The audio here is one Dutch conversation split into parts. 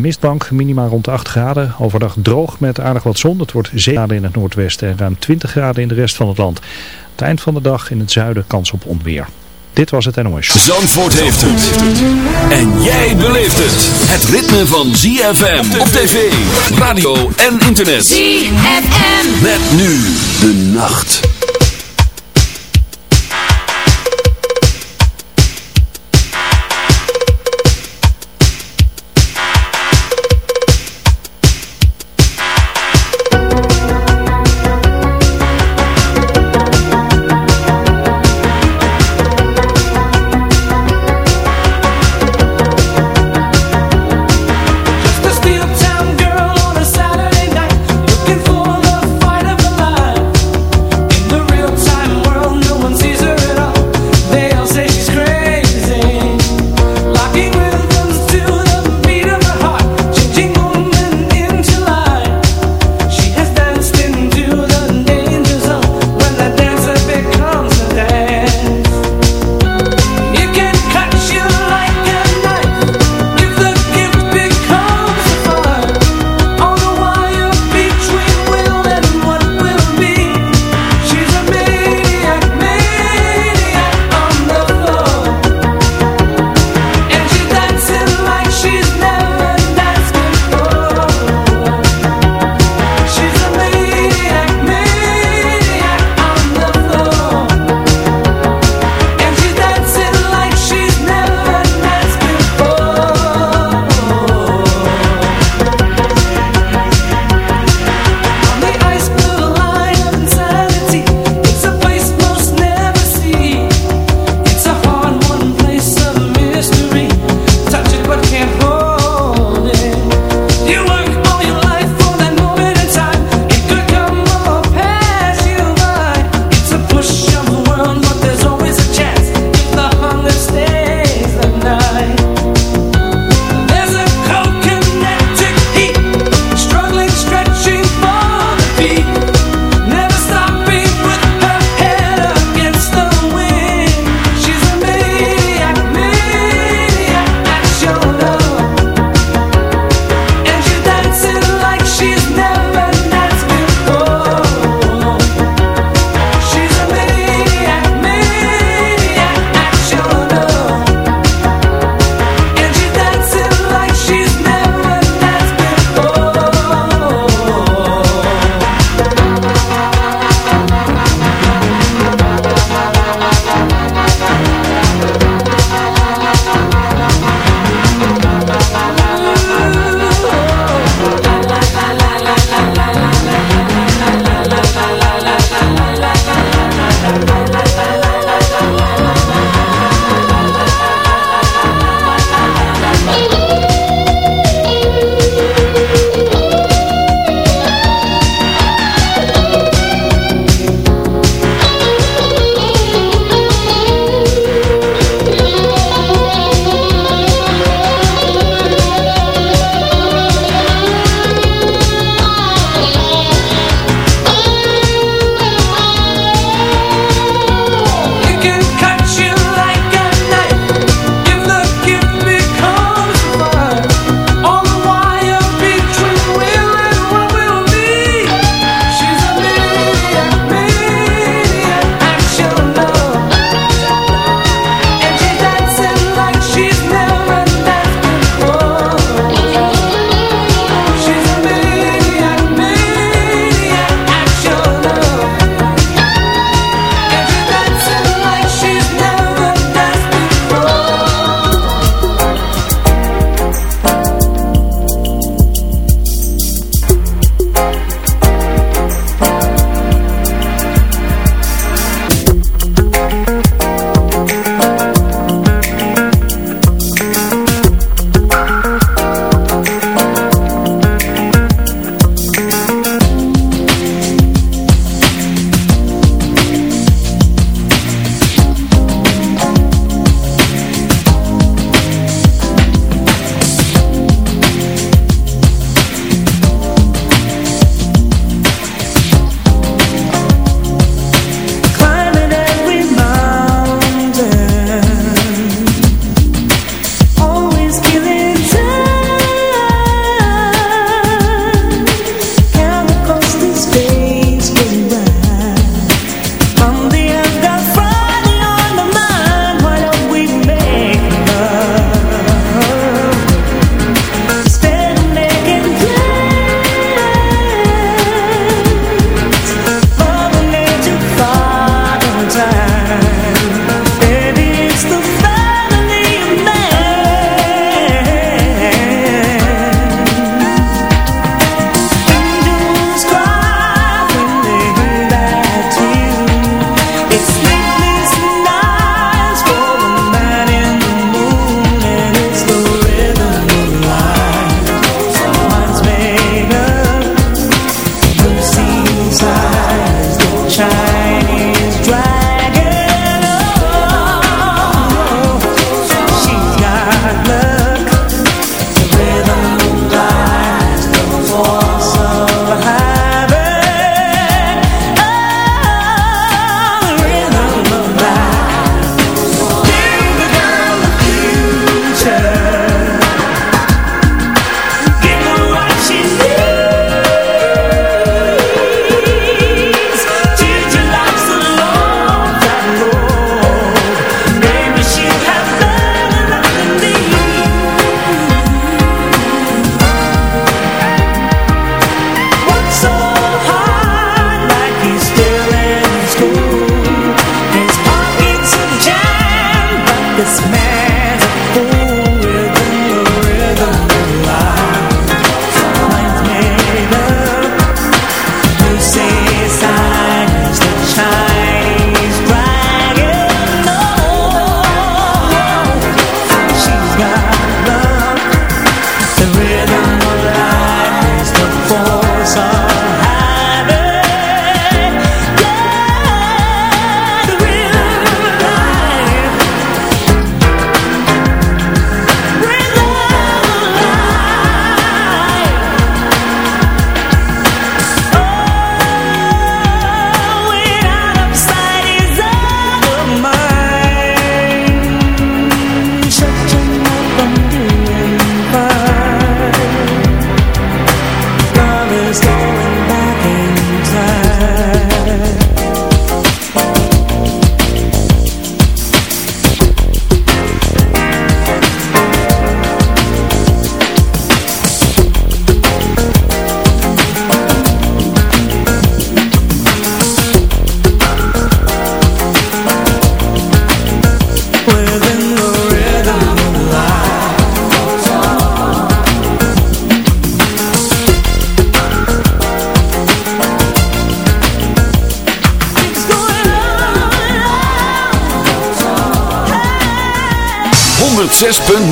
Mistbank, minima rond de 8 graden. Overdag droog met aardig wat zon. Het wordt 7 graden in het noordwesten en ruim 20 graden in de rest van het land. Het eind van de dag in het zuiden kans op onweer. Dit was het NOS. Zandvoort heeft het. En jij beleeft het. Het ritme van ZFM op tv, radio en internet. ZFM. Met nu de nacht.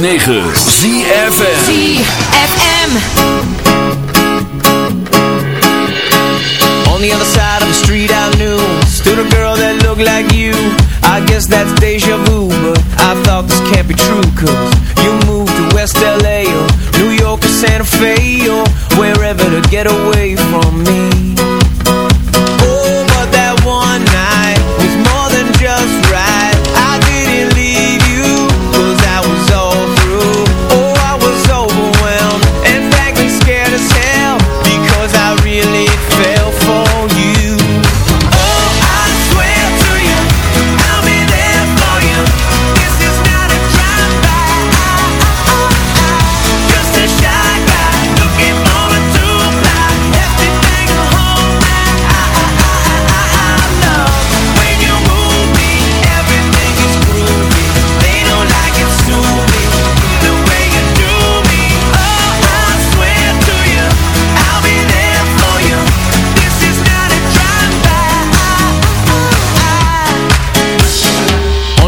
9.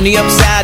on the upside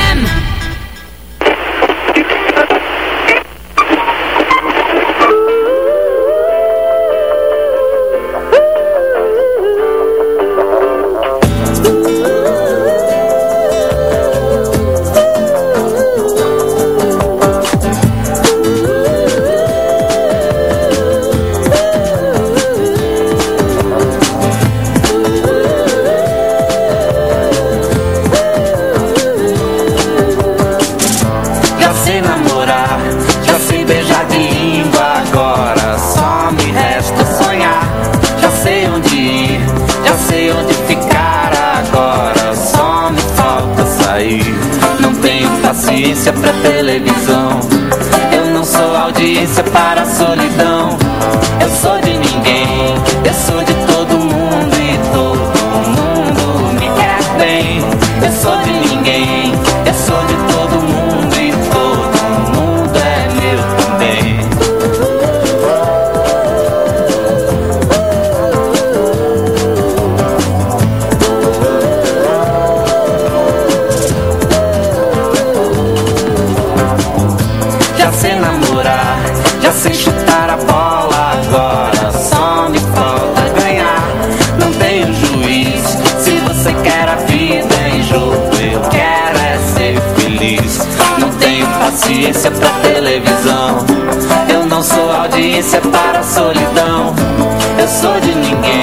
tenho paciência pra televisão. Eu não sou audiência para a solidão. Eu sou de ninguém, eu sou de audiência pra televisão. Eu não sou audiência para solidão. Eu sou de ninguém.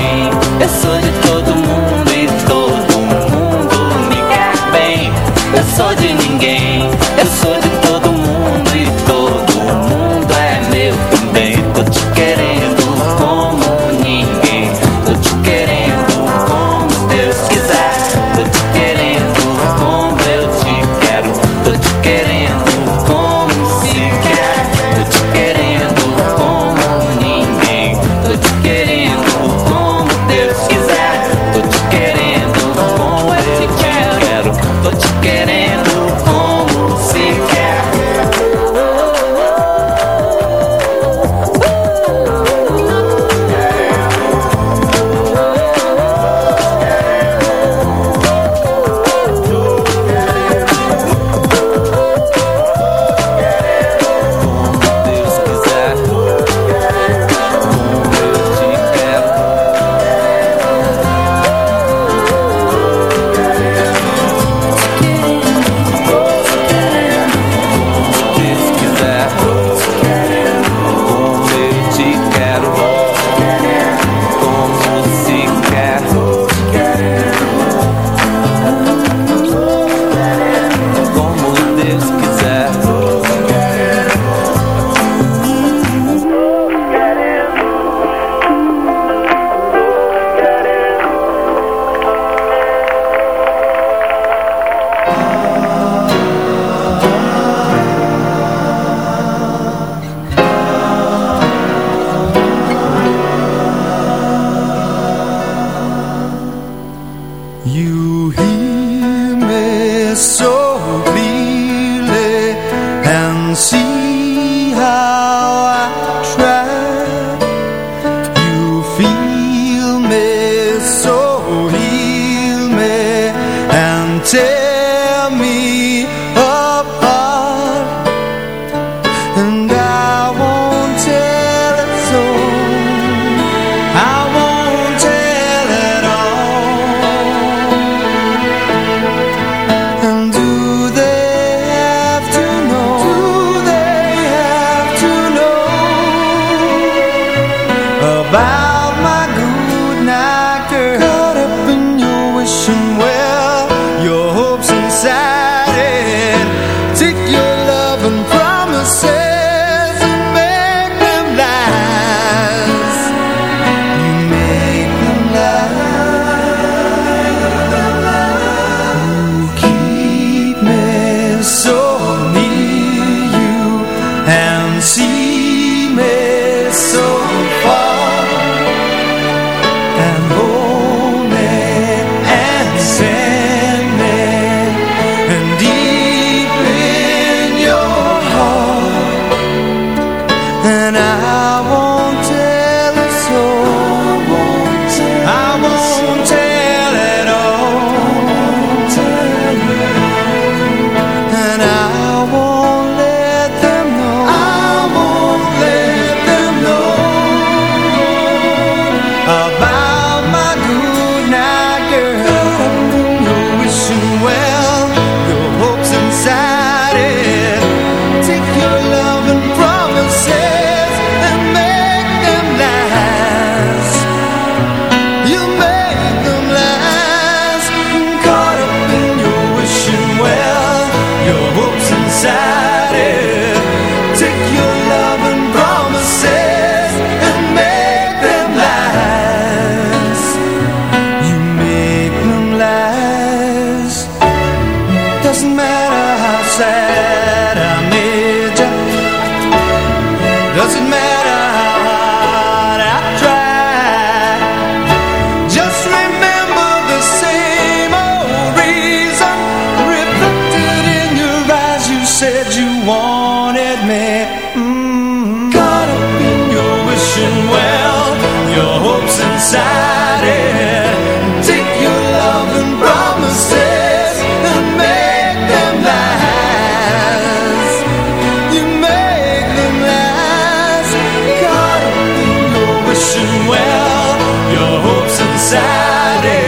Hopes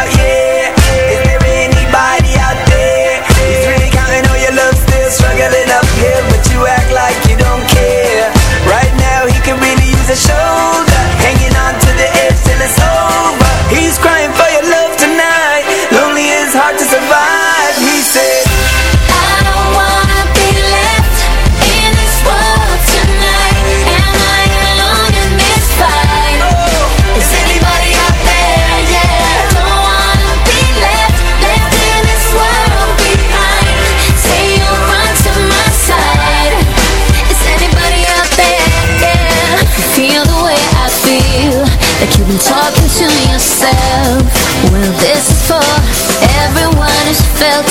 felt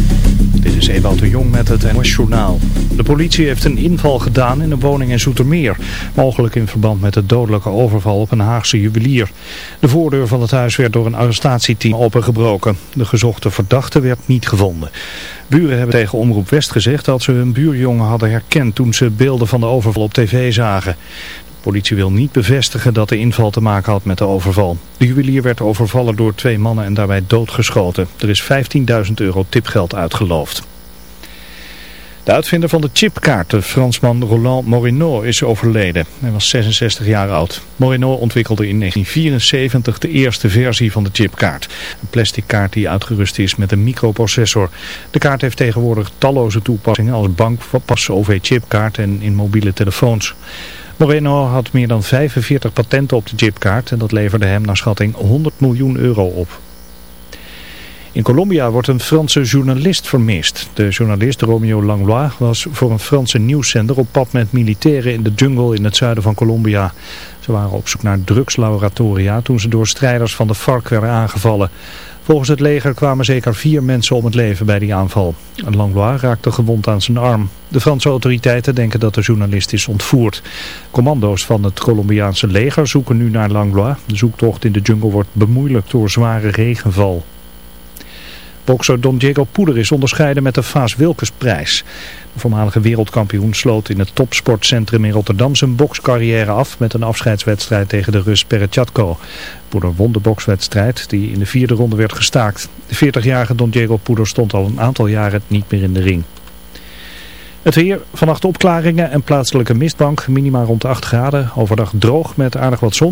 is de Jong met het NOS Journaal. De politie heeft een inval gedaan in een woning in Zoetermeer. Mogelijk in verband met de dodelijke overval op een Haagse juwelier. De voordeur van het huis werd door een arrestatieteam opengebroken. De gezochte verdachte werd niet gevonden. Buren hebben tegen Omroep West gezegd dat ze hun buurjongen hadden herkend... toen ze beelden van de overval op tv zagen. De politie wil niet bevestigen dat de inval te maken had met de overval. De juwelier werd overvallen door twee mannen en daarbij doodgeschoten. Er is 15.000 euro tipgeld uitgeloofd. De uitvinder van de chipkaart, de Fransman Roland Moreno, is overleden. Hij was 66 jaar oud. Moreno ontwikkelde in 1974 de eerste versie van de chipkaart. Een plastic kaart die uitgerust is met een microprocessor. De kaart heeft tegenwoordig talloze toepassingen als bankpas, OV-chipkaart en in mobiele telefoons. Moreno had meer dan 45 patenten op de chipkaart en dat leverde hem naar schatting 100 miljoen euro op. In Colombia wordt een Franse journalist vermist. De journalist Romeo Langlois was voor een Franse nieuwszender op pad met militairen in de jungle in het zuiden van Colombia. Ze waren op zoek naar drugslaboratoria toen ze door strijders van de FARC werden aangevallen. Volgens het leger kwamen zeker vier mensen om het leven bij die aanval. Langlois raakte gewond aan zijn arm. De Franse autoriteiten denken dat de journalist is ontvoerd. Commando's van het Colombiaanse leger zoeken nu naar Langlois. De zoektocht in de jungle wordt bemoeilijkt door zware regenval. Bokser Don Diego Poeder is onderscheiden met de Vaas Wilkesprijs. De voormalige wereldkampioen sloot in het topsportcentrum in Rotterdam zijn bokscarrière af met een afscheidswedstrijd tegen de Rus Perechatko. Poeder won de bokswedstrijd die in de vierde ronde werd gestaakt. De 40-jarige Don Diego Poeder stond al een aantal jaren niet meer in de ring. Het weer, vannacht opklaringen en plaatselijke mistbank, minima rond 8 graden. Overdag droog met aardig wat zon.